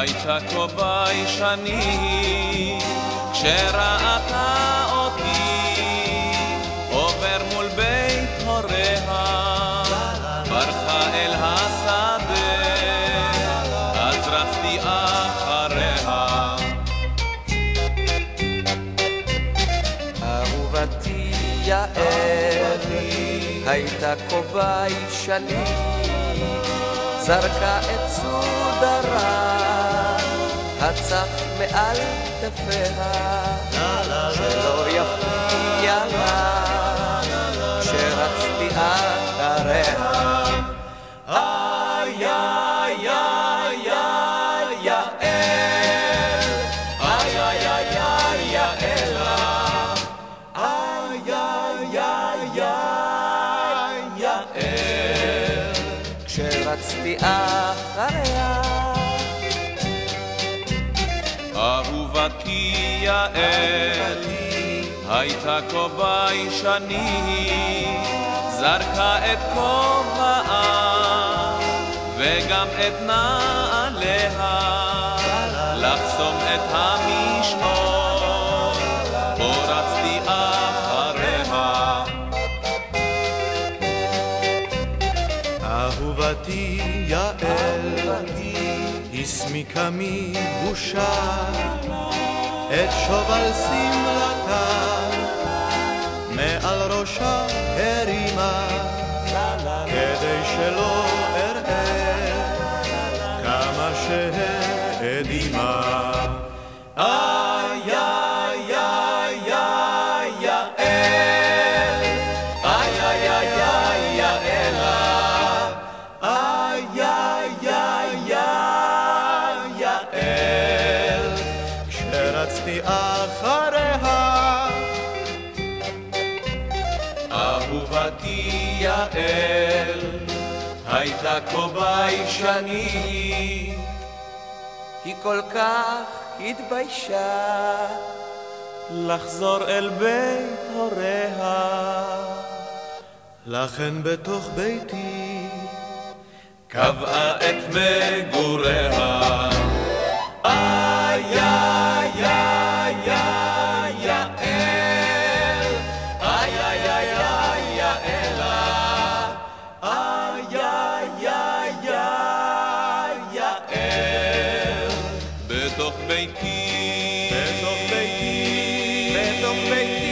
הייתה כה ביישנית כשראתה אותי עובר מול אהובתי יעל הייתה כה ביישנית זרקה את סודרה, הצח מעל כתפיה, שלא יפריע לה, כשרצתי אחריה. אהובתי יעל הייתה כה ביישנית זרקה את כובעה וגם את נעליה לחסום את המשעול פה רצתי אחריה אהובתי יעל, הסמיקה מבושה את שובל שמלתה, מעל ראשה הרימה, כדי שלא אראה כמה שהאדימה. איי איי איי איי יעל, כשרצתי אחריה, אהובתי יעל הייתה כה ביישנית היא כל כך התביישה לחזור אל בית הוריה. לכן בתוך ביתי קבעה את מגוריה. בתוך ביתי, בתוך ביתי, בתוך ביתי.